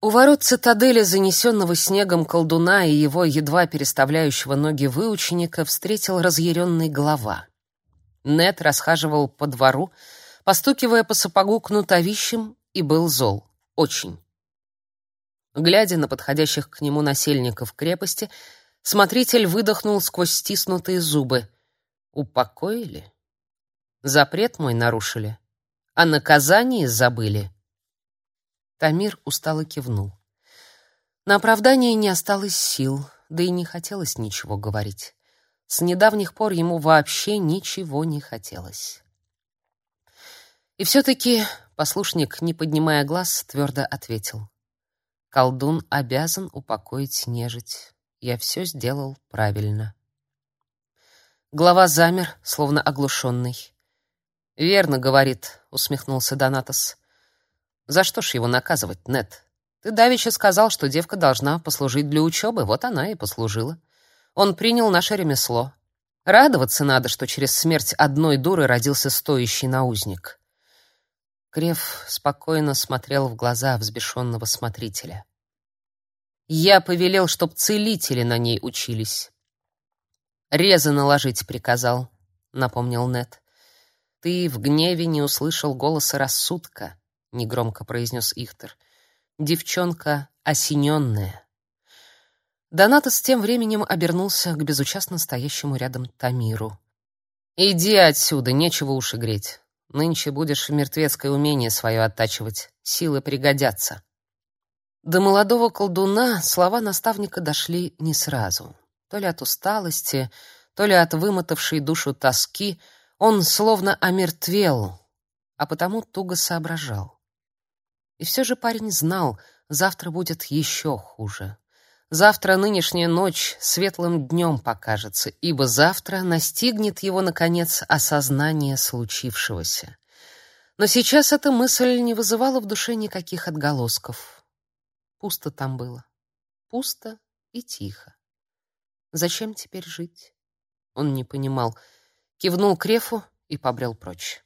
У ворот цитадели, занесенного снегом колдуна и его едва переставляющего ноги выученика, встретил разъяренный глава. Нет расхаживал по двору, постукивая по сапогу кнутовищем, и был зол. Очень. Глядя на подходящих к нему насельников крепости, смотритель выдохнул сквозь стиснутые зубы. «Упокоили? Запрет мой нарушили? О наказании забыли?» Тамир устало кивнул. На оправдание не осталось сил, да и не хотелось ничего говорить. С недавних пор ему вообще ничего не хотелось. И все-таки послушник, не поднимая глаз, твердо ответил. Колдун обязан упокоить нежить. Я все сделал правильно. Глава замер, словно оглушенный. «Верно, — говорит, — усмехнулся Донатос. За что ж его наказывать, Нет? Ты давеча сказал, что девка должна послужить для учебы, вот она и послужила. Он принял наше ремесло. Радоваться надо, что через смерть одной дуры родился стоящий наузник. Крев спокойно смотрел в глаза взбешенного смотрителя. Я повелел, чтоб целители на ней учились. Резы наложить приказал, напомнил Нет. Ты в гневе не услышал голоса рассудка негромко произнес Ихтер. Девчонка осененная. Донатос тем временем обернулся к безучастно стоящему рядом Тамиру. Иди отсюда, нечего уши греть. Нынче будешь мертвецкое умение свое оттачивать, силы пригодятся. До молодого колдуна слова наставника дошли не сразу. То ли от усталости, то ли от вымотавшей душу тоски, он словно омертвел, а потому туго соображал. И все же парень знал, завтра будет еще хуже. Завтра нынешняя ночь светлым днем покажется, ибо завтра настигнет его, наконец, осознание случившегося. Но сейчас эта мысль не вызывала в душе никаких отголосков. Пусто там было. Пусто и тихо. Зачем теперь жить? Он не понимал. Кивнул Крефу и побрел прочь.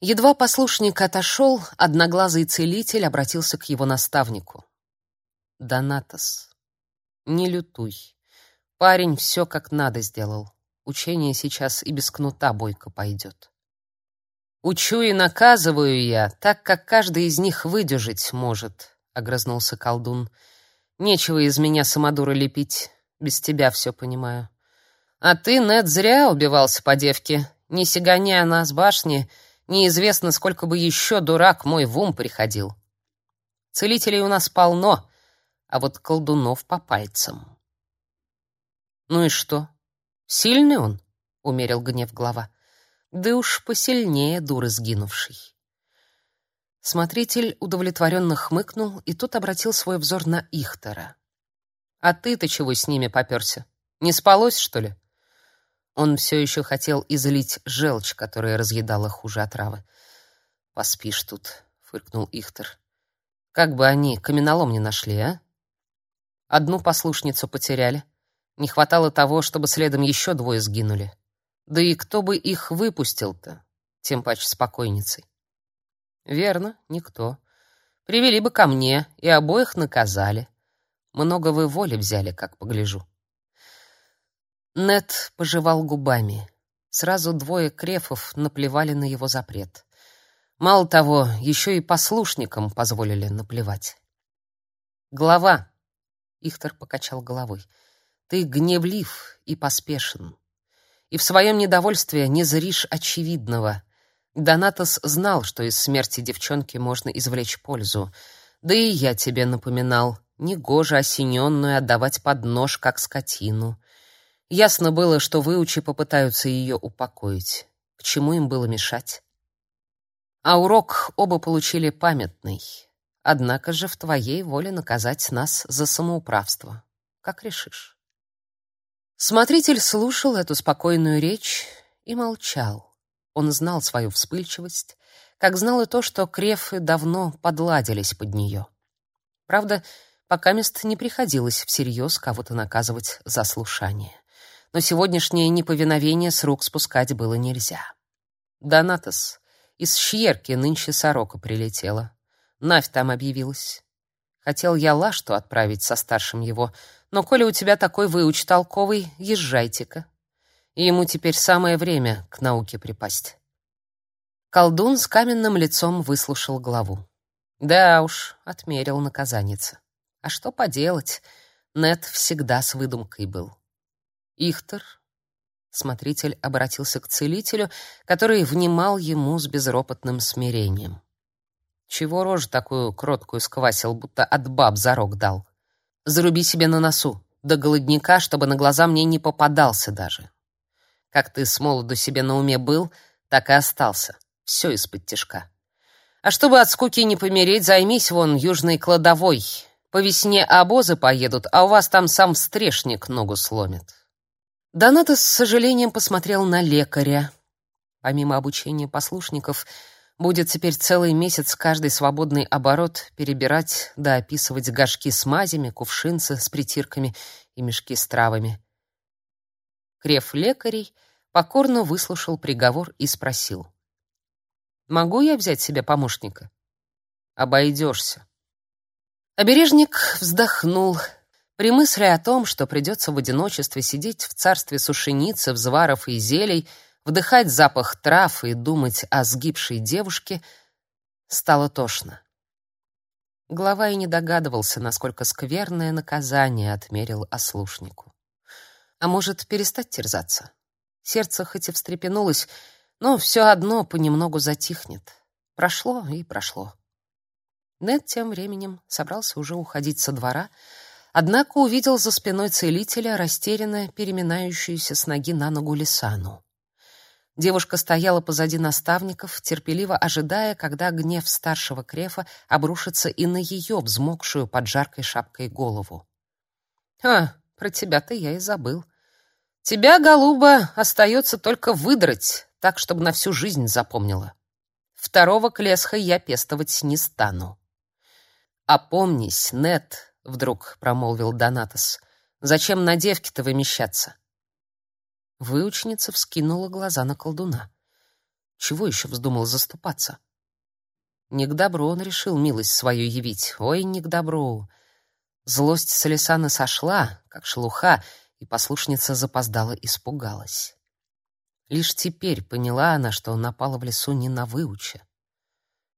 Едва послушник отошел, одноглазый целитель обратился к его наставнику. «Донатос, не лютуй. Парень все как надо сделал. Учение сейчас и без кнута бойко пойдет. Учу и наказываю я, так как каждый из них выдержать может», — огрызнулся колдун. «Нечего из меня самодура лепить, без тебя все понимаю. А ты, Нед, зря убивался по девке. Не сигани она с башни, — Неизвестно, сколько бы еще дурак мой в ум приходил. Целителей у нас полно, а вот колдунов по пальцам. Ну и что? Сильный он? умерил гнев глава. Да уж посильнее дуры сгинувший. Смотритель удовлетворенно хмыкнул, и тут обратил свой взор на Ихтера. «А ты-то чего с ними попёрся? Не спалось, что ли?» Он все еще хотел излить желчь, которая разъедала хуже отравы. «Поспишь тут», — фыркнул Ихтер. «Как бы они каменолом не нашли, а? Одну послушницу потеряли. Не хватало того, чтобы следом еще двое сгинули. Да и кто бы их выпустил-то, тем паче с покойницей?» «Верно, никто. Привели бы ко мне и обоих наказали. Много вы воли взяли, как погляжу». Нет пожевал губами. Сразу двое крефов наплевали на его запрет. Мало того, еще и послушникам позволили наплевать. Глава, Ихтер покачал головой. Ты гневлив и поспешен. И в своем недовольстве не зришь очевидного. Донатос знал, что из смерти девчонки можно извлечь пользу. Да и я тебе напоминал, негоже осененную отдавать под нож, как скотину. Ясно было, что выучи попытаются ее упокоить. К чему им было мешать? А урок оба получили памятный. Однако же в твоей воле наказать нас за самоуправство. Как решишь. Смотритель слушал эту спокойную речь и молчал. Он знал свою вспыльчивость, как знал и то, что крефы давно подладились под нее. Правда, пока мест не приходилось всерьез кого-то наказывать за слушание но сегодняшнее неповиновение с рук спускать было нельзя. Донатос, из Шьерки нынче сорока прилетела. Навь там объявилась. Хотел я Лашту отправить со старшим его, но коли у тебя такой выуч толковый, езжайте-ка. И ему теперь самое время к науке припасть. Колдун с каменным лицом выслушал главу. Да уж, отмерил наказаница. А что поделать? Нет всегда с выдумкой был. Ихтер, смотритель обратился к целителю, который внимал ему с безропотным смирением. Чего рожу такую кроткую сквасил, будто от баб зарок дал? Заруби себе на носу, до голодника, чтобы на глаза мне не попадался даже. Как ты с молоду себе на уме был, так и остался. Все из-под тишка. А чтобы от скуки не помереть, займись вон южной кладовой. По весне обозы поедут, а у вас там сам стрешник ногу сломит. Доната с сожалением посмотрел на лекаря. Помимо обучения послушников, Будет теперь целый месяц каждый свободный оборот перебирать да описывать горшки с мазями, кувшинцы с притирками и мешки с травами. Крев лекарей покорно выслушал приговор и спросил. «Могу я взять себе помощника?» «Обойдешься». Обережник вздохнул при мысли о том, что придется в одиночестве сидеть в царстве сушеницы, взваров и зелий, Вдыхать запах трав и думать о сгибшей девушке стало тошно. Глава и не догадывался, насколько скверное наказание отмерил ослушнику. А может, перестать терзаться? Сердце хоть и встрепенулось, но все одно понемногу затихнет. Прошло и прошло. Нед тем временем собрался уже уходить со двора, однако увидел за спиной целителя растерянно переминающуюся с ноги на ногу Лисану. Девушка стояла позади наставников, терпеливо ожидая, когда гнев старшего крефа обрушится и на ее взмокшую под жаркой шапкой голову. «А, про тебя-то я и забыл. Тебя, голуба, остается только выдрать, так, чтобы на всю жизнь запомнила. Второго клесха я пестовать не стану». «Опомнись, Нет», — вдруг промолвил Донатос, — «зачем на девке-то вымещаться?» Выученица вскинула глаза на колдуна. Чего еще вздумал заступаться? Не к добру он решил милость свою явить. Ой, не к добру. Злость Салисаны сошла, как шелуха, и послушница запоздала испугалась. Лишь теперь поняла она, что напала в лесу не на выуча.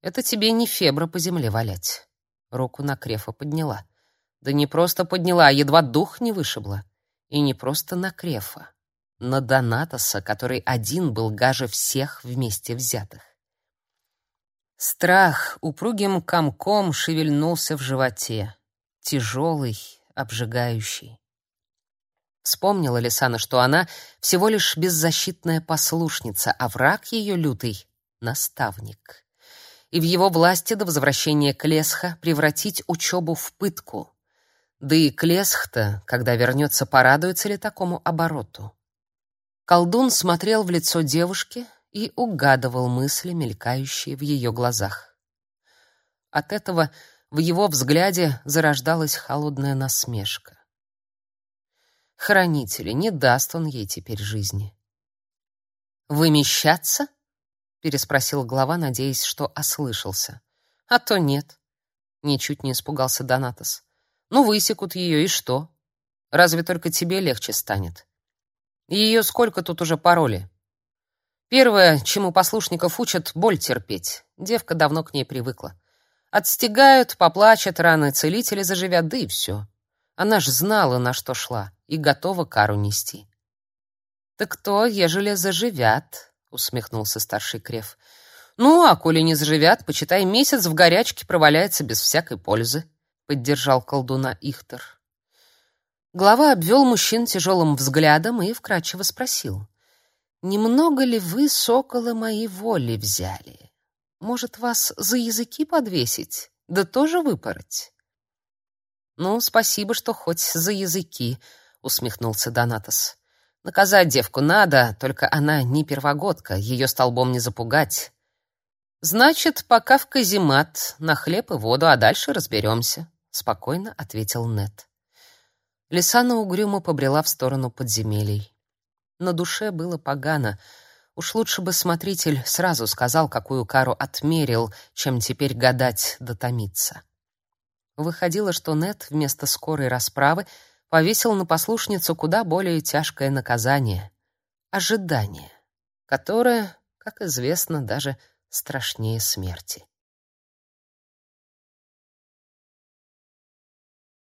Это тебе не фебра по земле валять. Руку на крефа подняла. Да не просто подняла, а едва дух не вышибла. И не просто на крефа на Донатоса, который один был гаже всех вместе взятых. Страх упругим комком шевельнулся в животе, тяжелый, обжигающий. Вспомнила Лисана, что она всего лишь беззащитная послушница, а враг ее лютый — наставник. И в его власти до возвращения Клесха превратить учебу в пытку. Да и Клесх-то, когда вернется, порадуется ли такому обороту? Колдун смотрел в лицо девушки и угадывал мысли, мелькающие в ее глазах. От этого в его взгляде зарождалась холодная насмешка. Хранители, не даст он ей теперь жизни. «Вымещаться?» — переспросил глава, надеясь, что ослышался. «А то нет», — ничуть не испугался Донатос. «Ну, высекут ее, и что? Разве только тебе легче станет?» Ее сколько тут уже пароли? Первое, чему послушников учат, боль терпеть. Девка давно к ней привыкла. Отстегают, поплачет, раны целители заживят, да и все. Она ж знала, на что шла, и готова кару нести. «Так кто, ежели заживят?» — усмехнулся старший крев. «Ну, а коли не заживят, почитай, месяц в горячке проваляется без всякой пользы», — поддержал колдуна Ихтер. Глава обвел мужчин тяжелым взглядом и вкратчиво спросил. «Немного ли вы, соколы мои, воли взяли? Может, вас за языки подвесить, да тоже выпороть?» «Ну, спасибо, что хоть за языки», — усмехнулся Донатос. «Наказать девку надо, только она не первогодка, ее столбом не запугать. Значит, пока в каземат, на хлеб и воду, а дальше разберемся», — спокойно ответил Нет. Лисана угрюмо побрела в сторону подземелий. На душе было погано. Уж лучше бы смотритель сразу сказал, какую кару отмерил, чем теперь гадать да томиться. Выходило, что Нет вместо скорой расправы повесил на послушницу куда более тяжкое наказание — ожидание, которое, как известно, даже страшнее смерти.